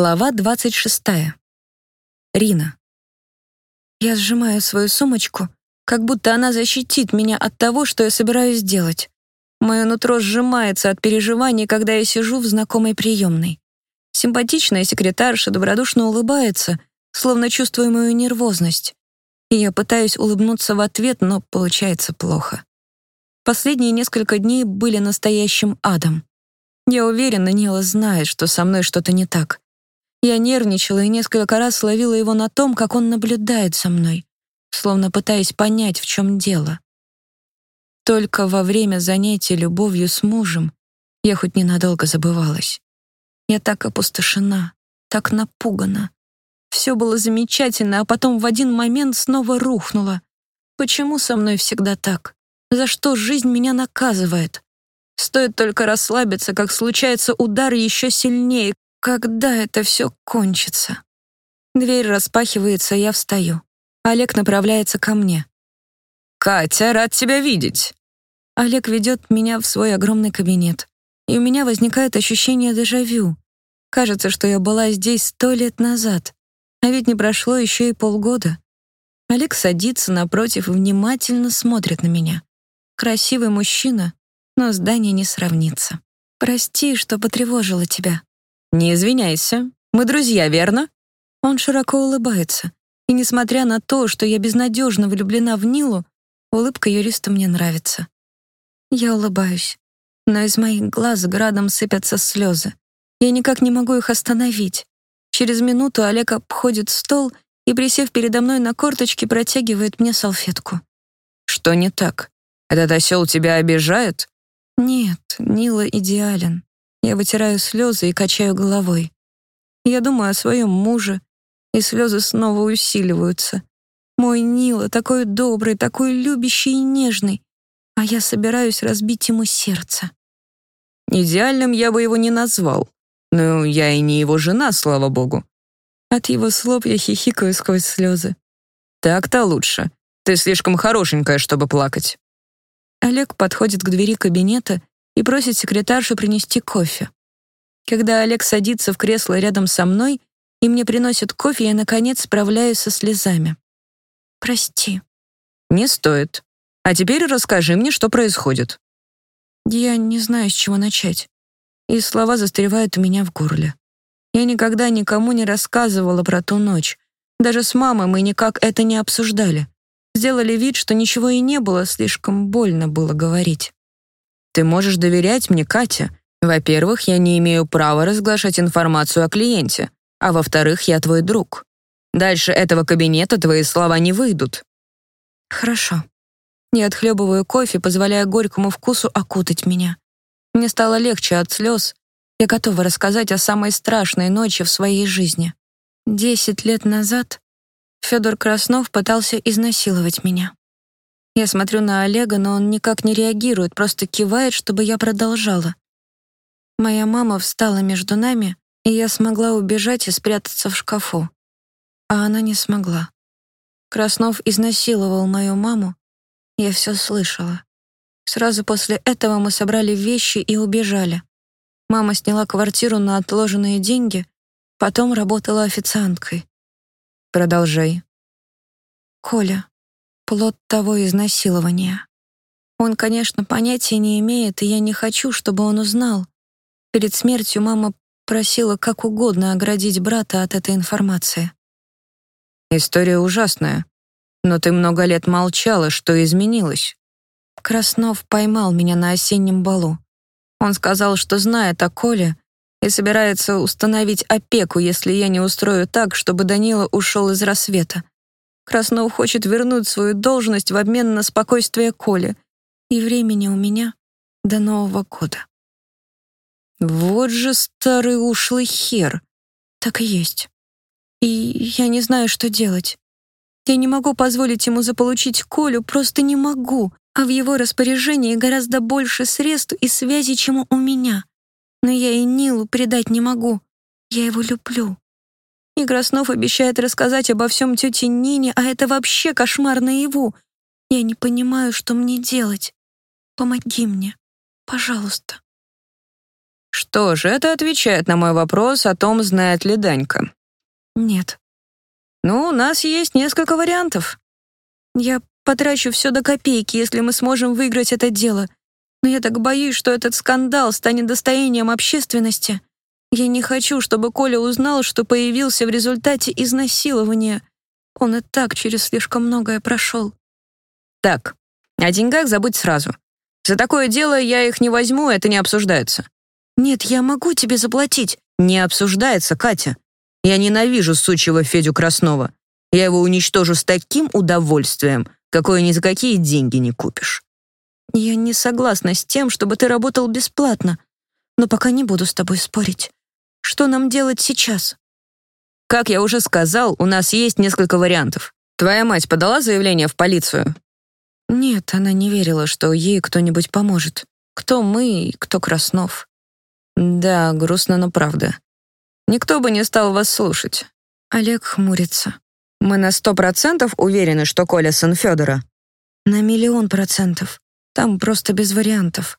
Глава 26. Рина. Я сжимаю свою сумочку, как будто она защитит меня от того, что я собираюсь сделать. Мое нутро сжимается от переживаний, когда я сижу в знакомой приемной. Симпатичная секретарша добродушно улыбается, словно чувствуя мою нервозность. И я пытаюсь улыбнуться в ответ, но получается плохо. Последние несколько дней были настоящим адом. Я уверена, Нила знает, что со мной что-то не так. Я нервничала и несколько раз ловила его на том, как он наблюдает за мной, словно пытаясь понять, в чем дело. Только во время занятий любовью с мужем я хоть ненадолго забывалась. Я так опустошена, так напугана. Все было замечательно, а потом в один момент снова рухнуло. Почему со мной всегда так? За что жизнь меня наказывает? Стоит только расслабиться, как случается удар еще сильнее, когда это все кончится? Дверь распахивается, я встаю. Олег направляется ко мне. «Катя, рад тебя видеть!» Олег ведет меня в свой огромный кабинет. И у меня возникает ощущение дежавю. Кажется, что я была здесь сто лет назад. А ведь не прошло еще и полгода. Олег садится напротив и внимательно смотрит на меня. Красивый мужчина, но здание не сравнится. «Прости, что потревожила тебя», «Не извиняйся. Мы друзья, верно?» Он широко улыбается. И несмотря на то, что я безнадежно влюблена в Нилу, улыбка юриста мне нравится. Я улыбаюсь, но из моих глаз градом сыпятся слезы. Я никак не могу их остановить. Через минуту Олег обходит стол и, присев передо мной на корточки, протягивает мне салфетку. «Что не так? Этот осел тебя обижает?» «Нет, Нила идеален. Я вытираю слезы и качаю головой. Я думаю о своем муже, и слезы снова усиливаются. Мой Нила такой добрый, такой любящий и нежный, а я собираюсь разбить ему сердце. Идеальным я бы его не назвал. Но я и не его жена, слава богу. От его слов я хихикаю сквозь слезы. Так-то лучше. Ты слишком хорошенькая, чтобы плакать. Олег подходит к двери кабинета и просит секретаршу принести кофе. Когда Олег садится в кресло рядом со мной и мне приносит кофе, я, наконец, справляюсь со слезами. «Прости». «Не стоит. А теперь расскажи мне, что происходит». Я не знаю, с чего начать. И слова застревают у меня в горле. Я никогда никому не рассказывала про ту ночь. Даже с мамой мы никак это не обсуждали. Сделали вид, что ничего и не было, слишком больно было говорить. Ты можешь доверять мне, Катя. Во-первых, я не имею права разглашать информацию о клиенте, а во-вторых, я твой друг. Дальше этого кабинета твои слова не выйдут. Хорошо. Я отхлебываю кофе, позволяя горькому вкусу окутать меня. Мне стало легче от слез. Я готова рассказать о самой страшной ночи в своей жизни. Десять лет назад Федор Краснов пытался изнасиловать меня. Я смотрю на Олега, но он никак не реагирует, просто кивает, чтобы я продолжала. Моя мама встала между нами, и я смогла убежать и спрятаться в шкафу. А она не смогла. Краснов изнасиловал мою маму. Я все слышала. Сразу после этого мы собрали вещи и убежали. Мама сняла квартиру на отложенные деньги, потом работала официанткой. Продолжай. Коля, плод того изнасилования. Он, конечно, понятия не имеет, и я не хочу, чтобы он узнал. Перед смертью мама просила как угодно оградить брата от этой информации. История ужасная. Но ты много лет молчала, что изменилось? Краснов поймал меня на осеннем балу. Он сказал, что знает о Коле и собирается установить опеку, если я не устрою так, чтобы Данила ушел из рассвета. Краснов хочет вернуть свою должность в обмен на спокойствие Коли. И времени у меня до Нового года. Вот же старый ушлый хер. Так и есть. И я не знаю, что делать. Я не могу позволить ему заполучить Колю, просто не могу. А в его распоряжении гораздо больше средств и связей, чем у меня. Но я и Нилу предать не могу. Я его люблю. И Краснов обещает рассказать обо всем тете Нине, а это вообще кошмар наяву. Я не понимаю, что мне делать. Помоги мне, пожалуйста. Что ж, это отвечает на мой вопрос о том, знает ли Данька. Нет. Ну, у нас есть несколько вариантов. Я потрачу все до копейки, если мы сможем выиграть это дело. Но я так боюсь, что этот скандал станет достоянием общественности. Я не хочу, чтобы Коля узнал, что появился в результате изнасилования. Он и так через слишком многое прошел. Так, о деньгах забудь сразу. За такое дело я их не возьму, это не обсуждается. Нет, я могу тебе заплатить. Не обсуждается, Катя. Я ненавижу сучьего Федю Краснова. Я его уничтожу с таким удовольствием, какое ни за какие деньги не купишь. Я не согласна с тем, чтобы ты работал бесплатно, но пока не буду с тобой спорить. Что нам делать сейчас? Как я уже сказал, у нас есть несколько вариантов. Твоя мать подала заявление в полицию? Нет, она не верила, что ей кто-нибудь поможет. Кто мы и кто Краснов. Да, грустно, но правда. Никто бы не стал вас слушать. Олег хмурится. Мы на сто процентов уверены, что Коля сын Федора. На миллион процентов. Там просто без вариантов.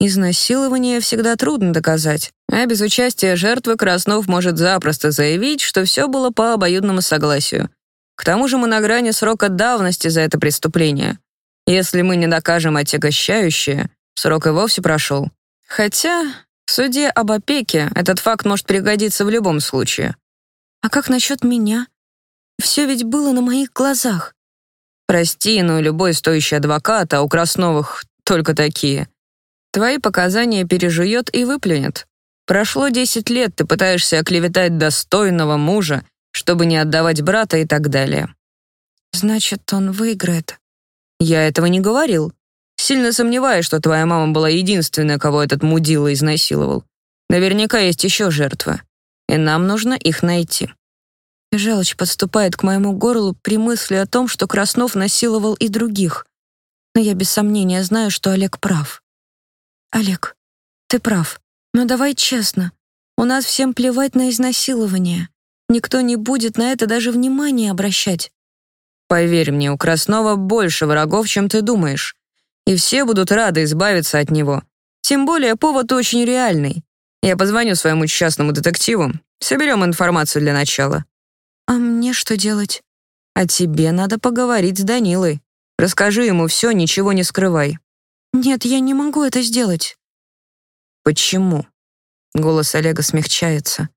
Изнасилование всегда трудно доказать, а без участия жертвы Краснов может запросто заявить, что все было по обоюдному согласию. К тому же мы на грани срока давности за это преступление. Если мы не докажем отягощающее, срок и вовсе прошел. Хотя в суде об опеке этот факт может пригодиться в любом случае. А как насчет меня? Все ведь было на моих глазах. Прости, но любой стоящий адвокат, а у Красновых только такие. Твои показания пережует и выплюнет. Прошло десять лет, ты пытаешься оклеветать достойного мужа, чтобы не отдавать брата и так далее. Значит, он выиграет. Я этого не говорил. Сильно сомневаюсь, что твоя мама была единственная, кого этот мудила изнасиловал. Наверняка есть еще жертвы, и нам нужно их найти. Желчь подступает к моему горлу при мысли о том, что Краснов насиловал и других. Но я без сомнения знаю, что Олег прав. Олег, ты прав. Но давай честно. У нас всем плевать на изнасилование. Никто не будет на это даже внимания обращать. Поверь мне, у Краснова больше врагов, чем ты думаешь. И все будут рады избавиться от него. Тем более повод очень реальный. Я позвоню своему частному детективу. Соберем информацию для начала. А мне что делать? А тебе надо поговорить с Данилой. Расскажи ему все, ничего не скрывай. Нет, я не могу это сделать. Почему? Голос Олега смягчается.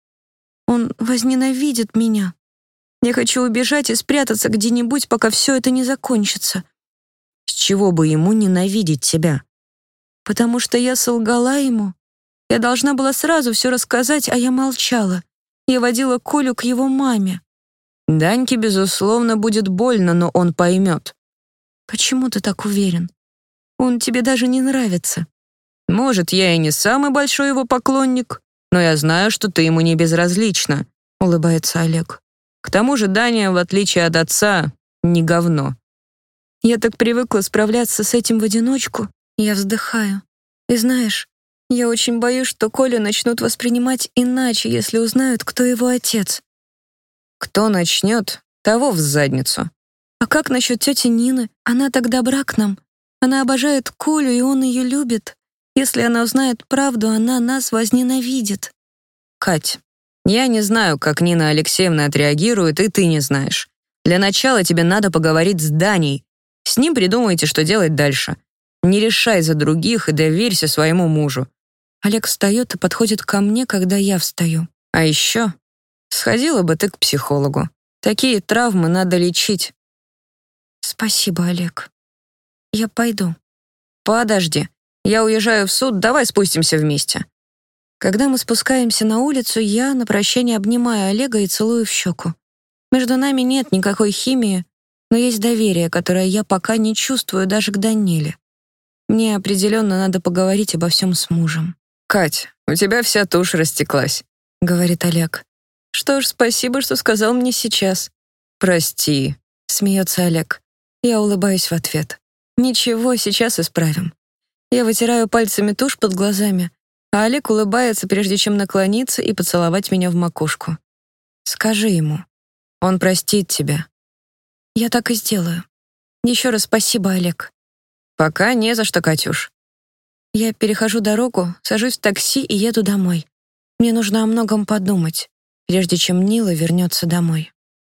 Он возненавидит меня. Я хочу убежать и спрятаться где-нибудь, пока все это не закончится. С чего бы ему ненавидеть тебя? Потому что я солгала ему. Я должна была сразу все рассказать, а я молчала. Я водила Колю к его маме. Даньке, безусловно, будет больно, но он поймет. Почему ты так уверен? Он тебе даже не нравится. Может, я и не самый большой его поклонник, но я знаю, что ты ему не безразлична, улыбается Олег. К тому же Даня, в отличие от отца, не говно. Я так привыкла справляться с этим в одиночку. Я вздыхаю. И знаешь, я очень боюсь, что Колю начнут воспринимать иначе, если узнают, кто его отец. Кто начнет, того в задницу. А как насчет тети Нины? Она так добра к нам. Она обожает Колю, и он ее любит. Если она узнает правду, она нас возненавидит. Кать, я не знаю, как Нина Алексеевна отреагирует, и ты не знаешь. Для начала тебе надо поговорить с Даней. С ним придумайте, что делать дальше. Не решай за других и доверься своему мужу. Олег встает и подходит ко мне, когда я встаю. А еще Сходила бы ты к психологу. Такие травмы надо лечить. Спасибо, Олег. Я пойду. Подожди. Я уезжаю в суд, давай спустимся вместе. Когда мы спускаемся на улицу, я на прощание обнимаю Олега и целую в щеку. Между нами нет никакой химии, но есть доверие, которое я пока не чувствую даже к Даниле. Мне определенно надо поговорить обо всем с мужем. «Кать, у тебя вся тушь растеклась», — говорит Олег. Что ж, спасибо, что сказал мне сейчас. Прости, смеется Олег. Я улыбаюсь в ответ. Ничего, сейчас исправим. Я вытираю пальцами тушь под глазами, а Олег улыбается, прежде чем наклониться и поцеловать меня в макушку. Скажи ему. Он простит тебя. Я так и сделаю. Еще раз спасибо, Олег. Пока не за что, Катюш. Я перехожу дорогу, сажусь в такси и еду домой. Мне нужно о многом подумать, прежде чем Нила вернется домой.